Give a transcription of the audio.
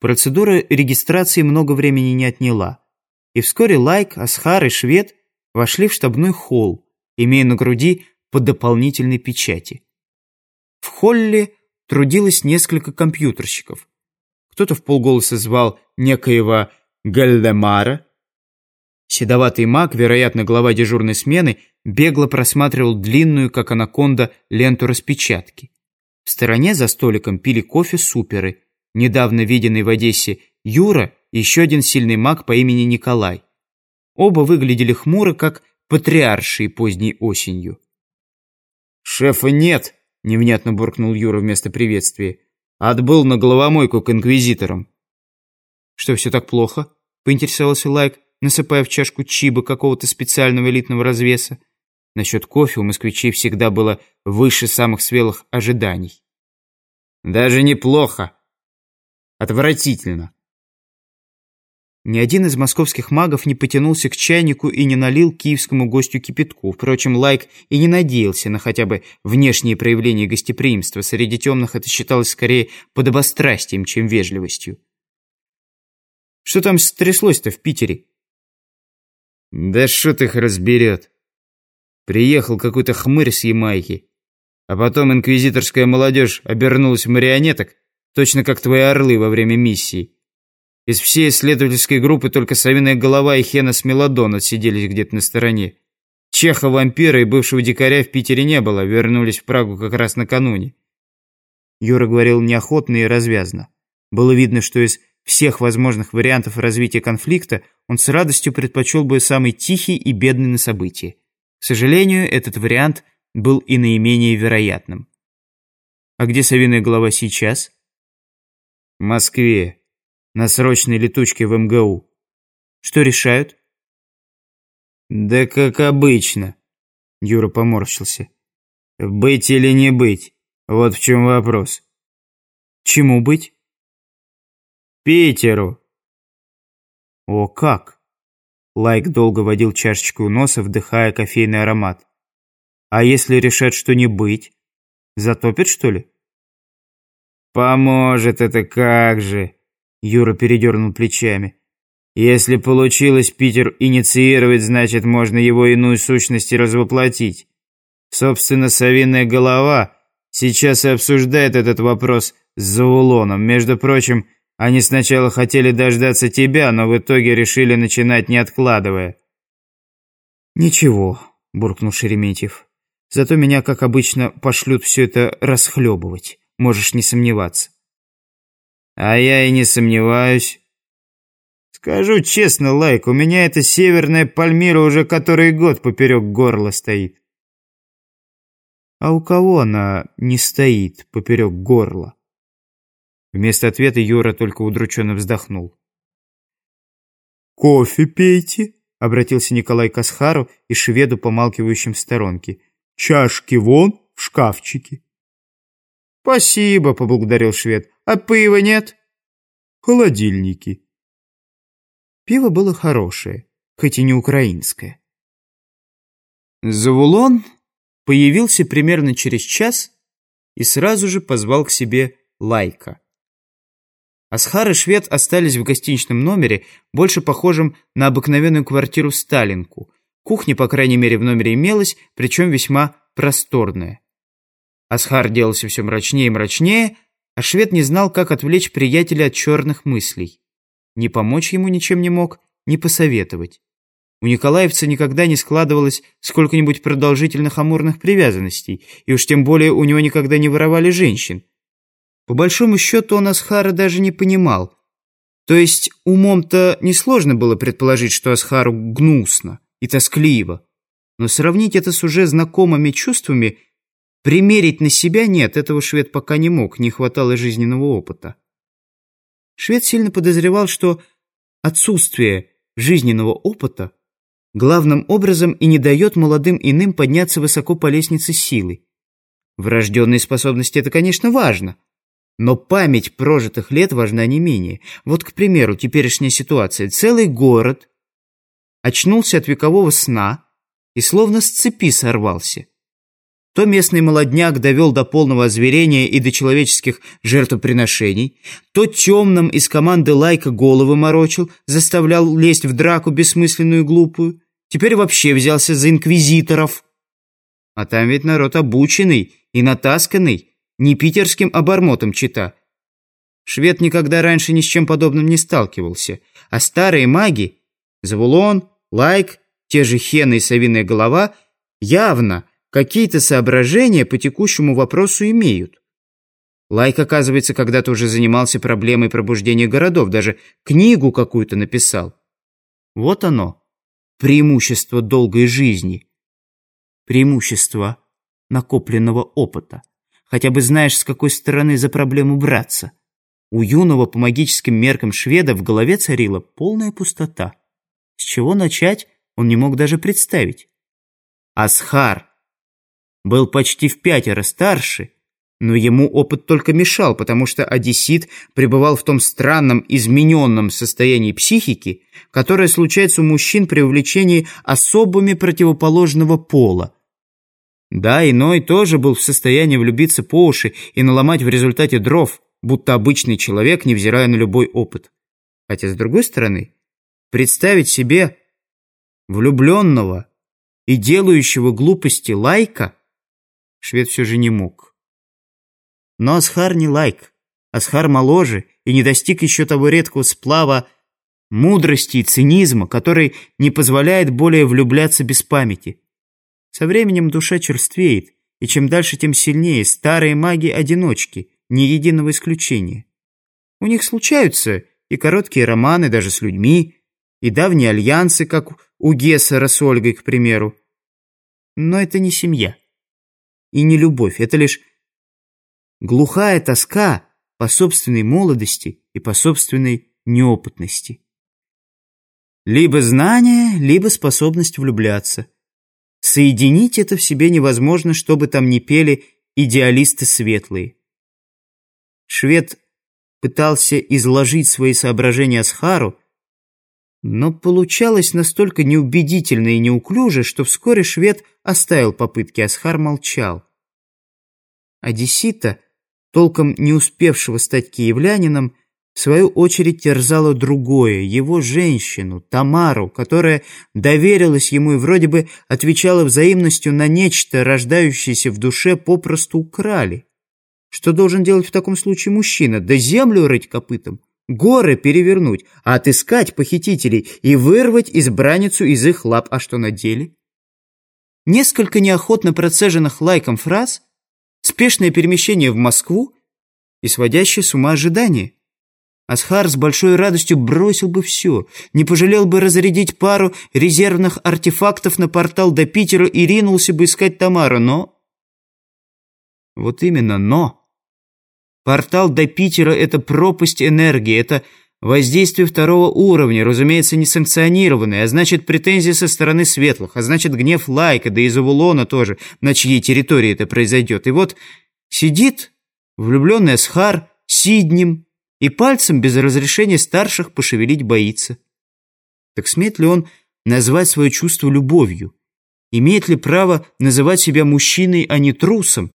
процедура регистрации много времени не отняла. И вскоре Лайк, Асхар и Швед вошли в штабной холл, имея на груди по дополнительной печати. В холле трудилось несколько компьютерщиков. Кто-то в полголоса звал некоего Гальдемара. Седоватый маг, вероятно, глава дежурной смены, бегло просматривал длинную, как анаконда, ленту распечатки. В стороне за столиком пили кофе суперы. Недавно виденный в Одессе Юра и еще один сильный маг по имени Николай. Оба выглядели хмуро, как патриаршие поздней осенью. «Шефа нет!» — невнятно буркнул Юра вместо приветствия. «Отбыл на головомойку к инквизиторам». «Что, все так плохо?» — поинтересовался Лайк, насыпая в чашку чиба какого-то специального элитного развеса. Насчет кофе у москвичей всегда было выше самых свелых ожиданий. «Даже неплохо. Отвратительно». Ни один из московских магов не потянулся к чайнику и не налил киевскому гостю кипятку. Впрочем, Лайк и не надеялся на хотя бы внешние проявления гостеприимства. Среди темных это считалось скорее подобострастием, чем вежливостью. «Что там стряслось-то в Питере?» «Да шут их разберет. Приехал какой-то хмырь с Ямайки, а потом инквизиторская молодежь обернулась в марионеток, точно как твои орлы во время миссии». Из всей исследовательской группы только Савиная голова и Хена с Мелодон отсиделись где-то на стороне. Чеха, вампира и бывшего дикаря в Питере не было, вернулись в Прагу как раз накануне. Юра говорил неохотно и развязно. Было видно, что из всех возможных вариантов развития конфликта он с радостью предпочел бы самый тихий и бедный на события. К сожалению, этот вариант был и наименее вероятным. А где Савиная голова сейчас? Москве на срочной летучке в МГУ. Что решают? Да как обычно. Юра поморщился. Быть или не быть? Вот в чем вопрос. Чему быть? Питеру. О, как? Лайк долго водил чашечку у носа, вдыхая кофейный аромат. А если решат, что не быть? Затопят, что ли? Поможет это как же. Юра передернул плечами. Если получилось Питер инициировать, значит, можно его иную сущность развоплотить. Собственно, совиная голова сейчас и обсуждает этот вопрос с Заулоном. Между прочим, они сначала хотели дождаться тебя, но в итоге решили начинать не откладывая. «Ничего», — буркнул Шереметьев. «Зато меня, как обычно, пошлют все это расхлебывать. Можешь не сомневаться». А я и не сомневаюсь. Скажу честно, Лайк, у меня эта северная Пальмира уже который год поперек горла стоит. А у кого она не стоит поперек горла? Вместо ответа Юра только удрученно вздохнул. «Кофе пейте», — обратился Николай к Асхару и шведу, помалкивающим в сторонке. «Чашки вон в шкафчике». «Спасибо», — поблагодарил швед. «А пива нет?» «Холодильники». Пиво было хорошее, хоть и не украинское. Завулон появился примерно через час и сразу же позвал к себе Лайка. Асхар и швед остались в гостиничном номере, больше похожем на обыкновенную квартиру Сталинку. Кухня, по крайней мере, в номере имелась, причем весьма просторная. Асхар делался все мрачнее и мрачнее, а швед не знал, как отвлечь приятеля от черных мыслей. Не помочь ему ничем не мог, не посоветовать. У николаевца никогда не складывалось сколько-нибудь продолжительных амурных привязанностей, и уж тем более у него никогда не воровали женщин. По большому счету он Асхара даже не понимал. То есть умом-то несложно было предположить, что Асхару гнусно и тоскливо. Но сравнить это с уже знакомыми чувствами – Примерить на себя нет, этого швед пока не мог, не хватало жизненного опыта. Швед сильно подозревал, что отсутствие жизненного опыта главным образом и не дает молодым иным подняться высоко по лестнице силы. Врожденные способности – это, конечно, важно, но память прожитых лет важна не менее. Вот, к примеру, теперешняя ситуация. Целый город очнулся от векового сна и словно с цепи сорвался. То местный молодняк довел до полного озверения и до человеческих жертвоприношений, то темным из команды Лайка головы морочил, заставлял лезть в драку бессмысленную и глупую. Теперь вообще взялся за инквизиторов. А там ведь народ обученный и натасканный, не питерским обормотом чита. Швед никогда раньше ни с чем подобным не сталкивался, а старые маги, Завулон, Лайк, те же Хена и Савиная голова, явно какие-то соображения по текущему вопросу имеют. Лайк, оказывается, когда-то уже занимался проблемой пробуждения городов, даже книгу какую-то написал. Вот оно, преимущество долгой жизни, преимущество накопленного опыта. Хотя бы знаешь, с какой стороны за проблему браться. У юного по магическим меркам шведа в голове царила полная пустота. С чего начать, он не мог даже представить. Асхар был почти в пятеро старше, но ему опыт только мешал, потому что одессит пребывал в том странном измененном состоянии психики, которое случается у мужчин при увлечении особыми противоположного пола. Да, иной тоже был в состоянии влюбиться по уши и наломать в результате дров – будто обычный человек, невзирая на любой опыт. Хотя, с другой стороны, представить себе влюбленного и делающего глупости лайка швед все же не мог. Но Асхар не лайк. Асхар моложе и не достиг еще того редкого сплава мудрости и цинизма, который не позволяет более влюбляться без памяти. Со временем душа черствеет, и чем дальше, тем сильнее старые маги-одиночки – ни единого исключения. У них случаются и короткие романы даже с людьми, и давние альянсы, как у Гессера с Ольгой, к примеру. Но это не семья. И не любовь, это лишь глухая тоска по собственной молодости и по собственной неопытности. Либо знание, либо способность влюбляться. Соединить это в себе невозможно, чтобы там не пели идеалисты светлые. Швед пытался изложить свои соображения Асхару, но получалось настолько неубедительно и неуклюже, что вскоре швед оставил попытки, Асхар молчал. Одессита, толком не успевшего стать киевлянином, в свою очередь терзало другое, его женщину, Тамару, которая доверилась ему и вроде бы отвечала взаимностью на нечто, рождающееся в душе, попросту украли. Что должен делать в таком случае мужчина? Да землю рыть копытом, горы перевернуть, а отыскать похитителей и вырвать избранницу из их лап. А что на деле? Несколько неохотно процеженных лайком фраз, спешное перемещение в Москву и сводящее с ума ожидание. Асхар с большой радостью бросил бы все, не пожалел бы разрядить пару резервных артефактов на портал до Питера и ринулся бы искать Тамару, но... Вот именно «но». Портал до Питера – это пропасть энергии, это воздействие второго уровня, разумеется, несанкционированное, а значит, претензии со стороны светлых, а значит, гнев Лайка, да и Завулона тоже, на чьей территории это произойдет. И вот сидит влюбленный Асхар Сиднем и пальцем без разрешения старших пошевелить боится. Так смеет ли он назвать свое чувство любовью? Имеет ли право называть себя мужчиной, а не трусом?